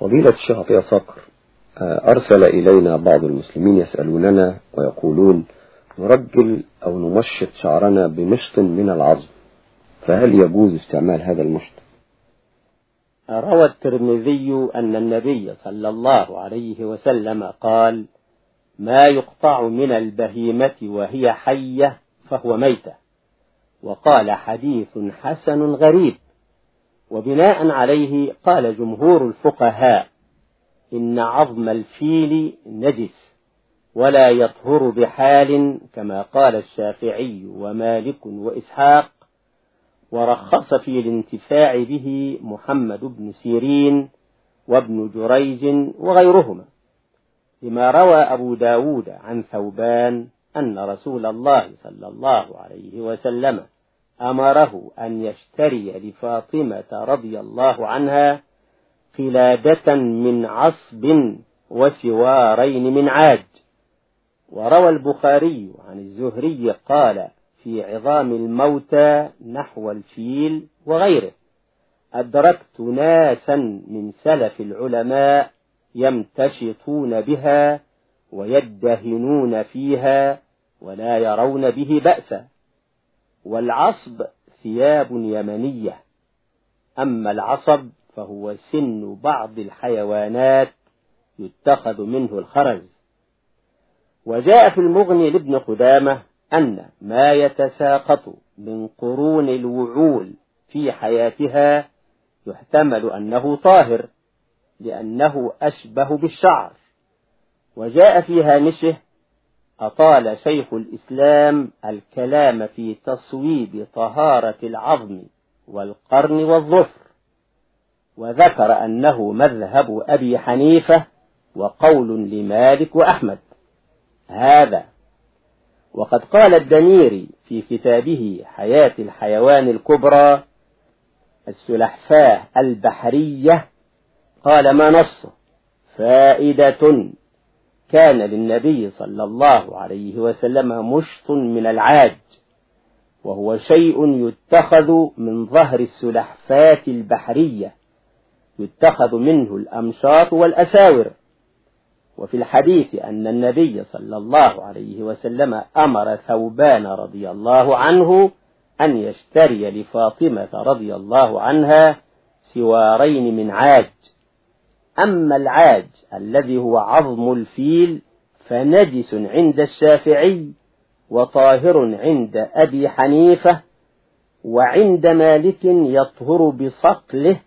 فضيلة الشيخ عطية صقر أرسل إلينا بعض المسلمين يسألوننا ويقولون نرجل أو نمشط شعرنا بمشط من العظم فهل يجوز استعمال هذا المشط؟ روى الترمذي أن النبي صلى الله عليه وسلم قال ما يقطع من البهيمة وهي حية فهو ميتة وقال حديث حسن غريب وبناء عليه قال جمهور الفقهاء إن عظم الفيل نجس ولا يطهر بحال كما قال الشافعي ومالك وإسحاق ورخص في الانتفاع به محمد بن سيرين وابن جريج وغيرهما. لما روى أبو داود عن ثوبان أن رسول الله صلى الله عليه وسلم أمره أن يشتري لفاطمة رضي الله عنها قلادة من عصب وسوارين من عاج. وروى البخاري عن الزهري قال في عظام الموتى نحو الفيل وغيره أدركت ناسا من سلف العلماء يمتشطون بها ويدهنون فيها ولا يرون به بأسا. والعصب ثياب يمنية. أما العصب فهو سن بعض الحيوانات يتخذ منه الخرز. وجاء في المغني لابن قدامة أن ما يتساقط من قرون الوعول في حياتها يحتمل أنه طاهر لأنه أشبه بالشعر. وجاء في هامشه أطال شيخ الإسلام الكلام في تصويب طهارة العظم والقرن والظفر وذكر أنه مذهب أبي حنيفة وقول لمالك وأحمد. هذا. وقد قال الدميري في كتابه حياة الحيوان الكبرى السلحفاة البحرية قال ما نص فائدة. كان للنبي صلى الله عليه وسلم مشط من العاج وهو شيء يتخذ من ظهر السلحفاة البحرية يتخذ منه الأمشاط والأساور. وفي الحديث أن النبي صلى الله عليه وسلم أمر ثوبان رضي الله عنه أن يشتري لفاطمة رضي الله عنها سوارين من عاج. أما العاج الذي هو عظم الفيل فنجس عند الشافعي وطاهر عند أبي حنيفة وعند مالك يطهر بصقله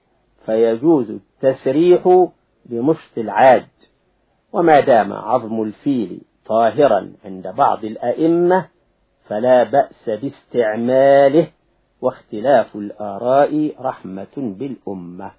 فيجوز التسريح بمشط العاج. وما دام عظم الفيل طاهرا عند بعض الأئمة فلا بأس باستعماله واختلاف الآراء رحمة بالأمة.